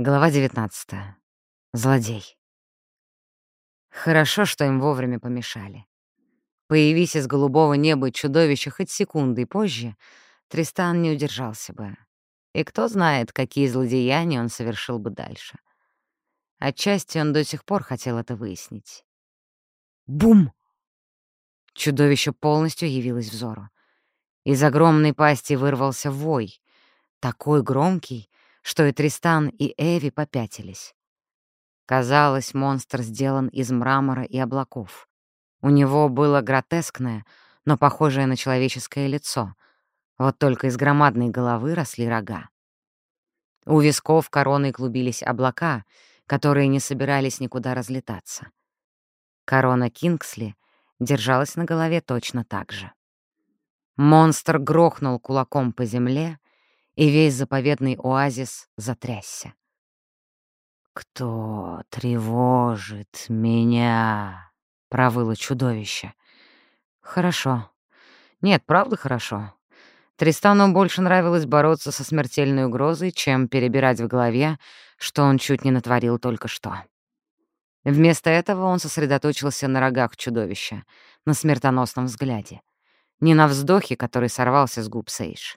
Глава 19. Злодей. Хорошо, что им вовремя помешали. Появись из голубого неба чудовище хоть секунды позже, Тристан не удержался бы. И кто знает, какие злодеяния он совершил бы дальше. Отчасти он до сих пор хотел это выяснить. Бум! Чудовище полностью явилось взору. Из огромной пасти вырвался вой, такой громкий, что и Тристан, и Эви попятились. Казалось, монстр сделан из мрамора и облаков. У него было гротескное, но похожее на человеческое лицо. Вот только из громадной головы росли рога. У висков короной клубились облака, которые не собирались никуда разлетаться. Корона Кингсли держалась на голове точно так же. Монстр грохнул кулаком по земле, и весь заповедный оазис затрясся. «Кто тревожит меня?» — провыло чудовище. «Хорошо. Нет, правда хорошо. Тристану больше нравилось бороться со смертельной угрозой, чем перебирать в голове, что он чуть не натворил только что. Вместо этого он сосредоточился на рогах чудовища, на смертоносном взгляде. Не на вздохе, который сорвался с губ Сейдж.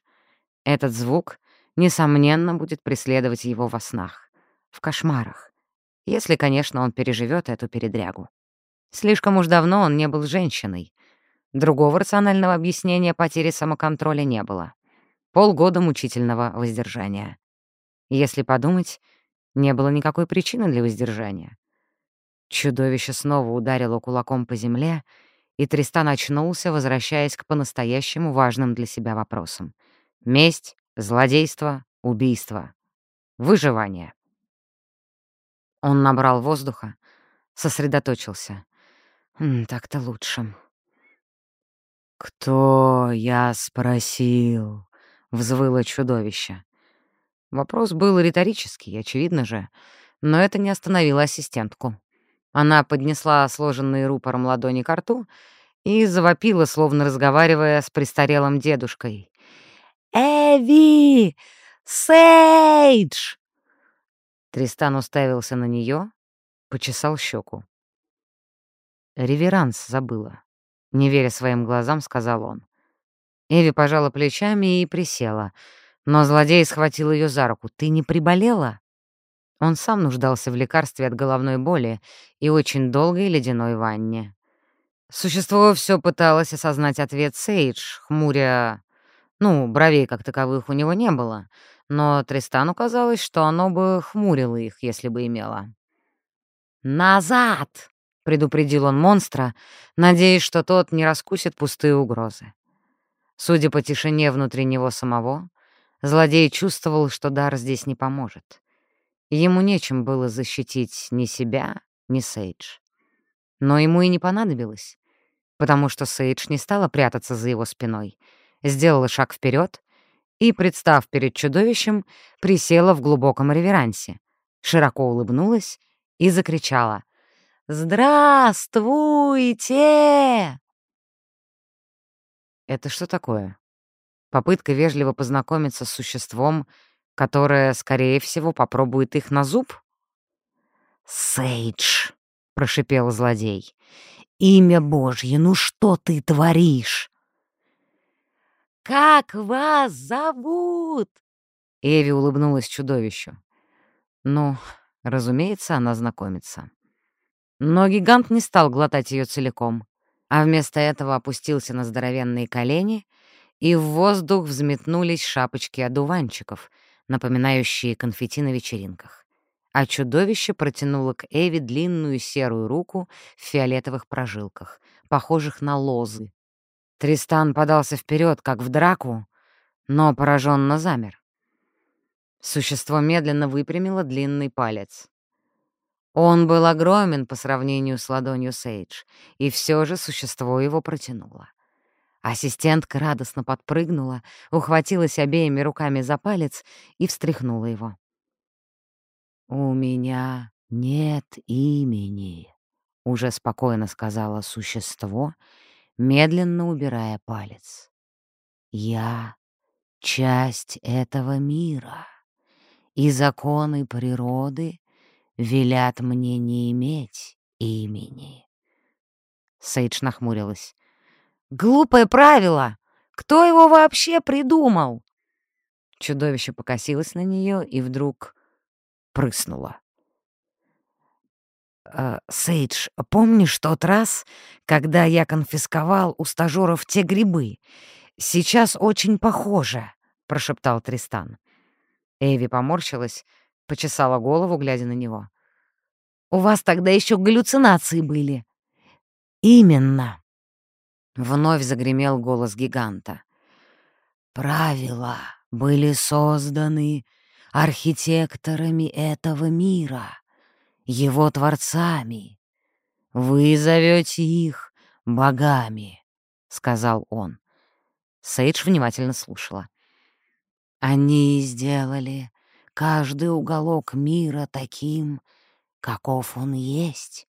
Этот звук, несомненно, будет преследовать его во снах, в кошмарах, если, конечно, он переживет эту передрягу. Слишком уж давно он не был женщиной. Другого рационального объяснения потери самоконтроля не было. Полгода мучительного воздержания. Если подумать, не было никакой причины для воздержания. Чудовище снова ударило кулаком по земле, и Тристан очнулся, возвращаясь к по-настоящему важным для себя вопросам — Месть, злодейство, убийство. Выживание. Он набрал воздуха, сосредоточился. Так-то лучше. «Кто, я спросил?» — взвыло чудовище. Вопрос был риторический, очевидно же, но это не остановило ассистентку. Она поднесла сложенные рупором ладони к рту и завопила, словно разговаривая с престарелым дедушкой. «Эви! Сейдж!» Тристан уставился на нее, почесал щеку. «Реверанс забыла», — не веря своим глазам, сказал он. Эви пожала плечами и присела, но злодей схватил ее за руку. «Ты не приболела?» Он сам нуждался в лекарстве от головной боли и очень долгой ледяной ванне. Существо все пыталось осознать ответ Сейдж, хмуря ну, бровей как таковых у него не было, но Тристану казалось, что оно бы хмурило их, если бы имело. «Назад!» — предупредил он монстра, надеясь, что тот не раскусит пустые угрозы. Судя по тишине внутри него самого, злодей чувствовал, что дар здесь не поможет. Ему нечем было защитить ни себя, ни Сейдж. Но ему и не понадобилось, потому что Сейдж не стала прятаться за его спиной — сделала шаг вперед и, представ перед чудовищем, присела в глубоком реверансе, широко улыбнулась и закричала «Здравствуйте!» Это что такое? Попытка вежливо познакомиться с существом, которое, скорее всего, попробует их на зуб? «Сейдж!» — прошипел злодей. «Имя Божье, ну что ты творишь?» «Как вас зовут?» Эви улыбнулась чудовищу. Ну, разумеется, она знакомится. Но гигант не стал глотать ее целиком, а вместо этого опустился на здоровенные колени, и в воздух взметнулись шапочки одуванчиков, напоминающие конфетти на вечеринках. А чудовище протянуло к Эви длинную серую руку в фиолетовых прожилках, похожих на лозы, Тристан подался вперед, как в драку, но пораженно замер. Существо медленно выпрямило длинный палец. Он был огромен по сравнению с ладонью Сейдж, и все же существо его протянуло. Ассистентка радостно подпрыгнула, ухватилась обеими руками за палец и встряхнула его. «У меня нет имени», — уже спокойно сказала существо медленно убирая палец. «Я — часть этого мира, и законы природы велят мне не иметь имени. Сейдж нахмурилась. «Глупое правило! Кто его вообще придумал?» Чудовище покосилось на нее и вдруг прыснуло. «Э, «Сейдж, помнишь тот раз, когда я конфисковал у стажеров те грибы? Сейчас очень похоже», — прошептал Тристан. Эви поморщилась, почесала голову, глядя на него. «У вас тогда еще галлюцинации были». «Именно», — вновь загремел голос гиганта. «Правила были созданы архитекторами этого мира, его творцами. Вы зовете их богами», — сказал он. Сейдж внимательно слушала. «Они сделали каждый уголок мира таким, каков он есть.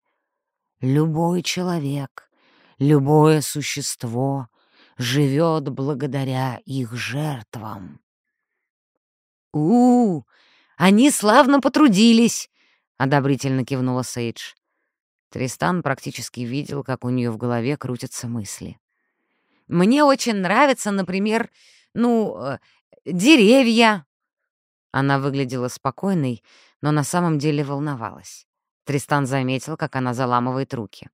Любой человек, любое существо живет благодаря их жертвам. у, -у они славно потрудились!» — одобрительно кивнула Сейдж. Тристан практически видел, как у нее в голове крутятся мысли. «Мне очень нравится, например, ну, э, деревья!» Она выглядела спокойной, но на самом деле волновалась. Тристан заметил, как она заламывает руки.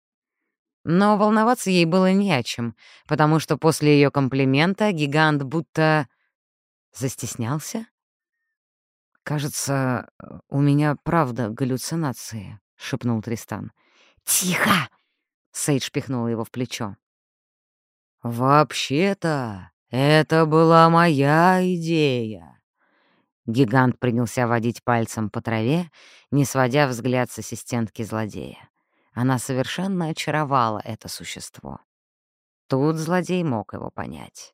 Но волноваться ей было не о чем, потому что после ее комплимента гигант будто застеснялся. «Кажется, у меня правда галлюцинации», — шепнул Тристан. «Тихо!» — Сейдж пихнула его в плечо. «Вообще-то, это была моя идея». Гигант принялся водить пальцем по траве, не сводя взгляд с ассистентки злодея. Она совершенно очаровала это существо. Тут злодей мог его понять.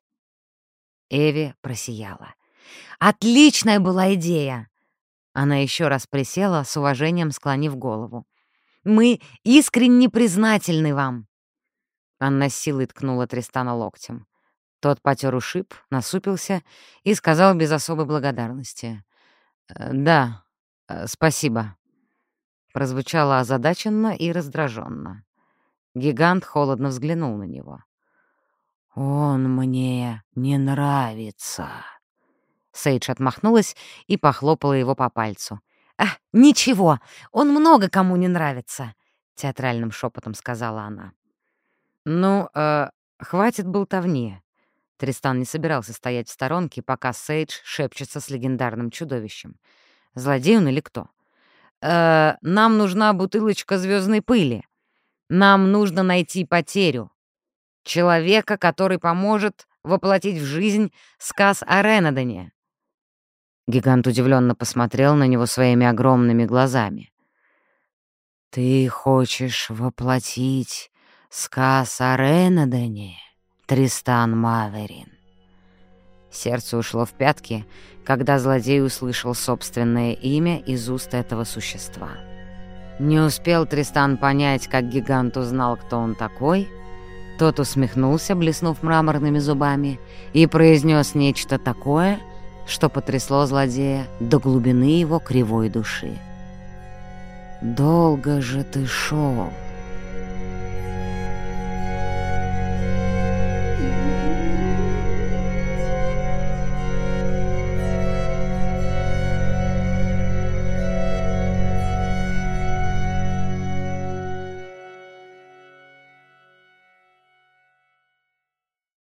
Эви просияла. «Отличная была идея!» Она еще раз присела, с уважением склонив голову. «Мы искренне признательны вам!» Анна силой ткнула Тристана локтем. Тот потер ушиб, насупился и сказал без особой благодарности. «Э, «Да, э, спасибо». Прозвучало озадаченно и раздраженно. Гигант холодно взглянул на него. «Он мне не нравится». Сейдж отмахнулась и похлопала его по пальцу. «А, ничего, он много кому не нравится», — театральным шепотом сказала она. «Ну, э, хватит болтовни». Тристан не собирался стоять в сторонке, пока Сейдж шепчется с легендарным чудовищем. Злодей он или кто? «Э, «Нам нужна бутылочка звездной пыли. Нам нужно найти потерю. Человека, который поможет воплотить в жизнь сказ о Ренадоне». Гигант удивленно посмотрел на него своими огромными глазами. «Ты хочешь воплотить сказ о Ренадоне, Тристан Маверин?» Сердце ушло в пятки, когда злодей услышал собственное имя из уст этого существа. Не успел Тристан понять, как гигант узнал, кто он такой. Тот усмехнулся, блеснув мраморными зубами, и произнес нечто такое, что потрясло злодея до глубины его кривой души. «Долго же ты шел,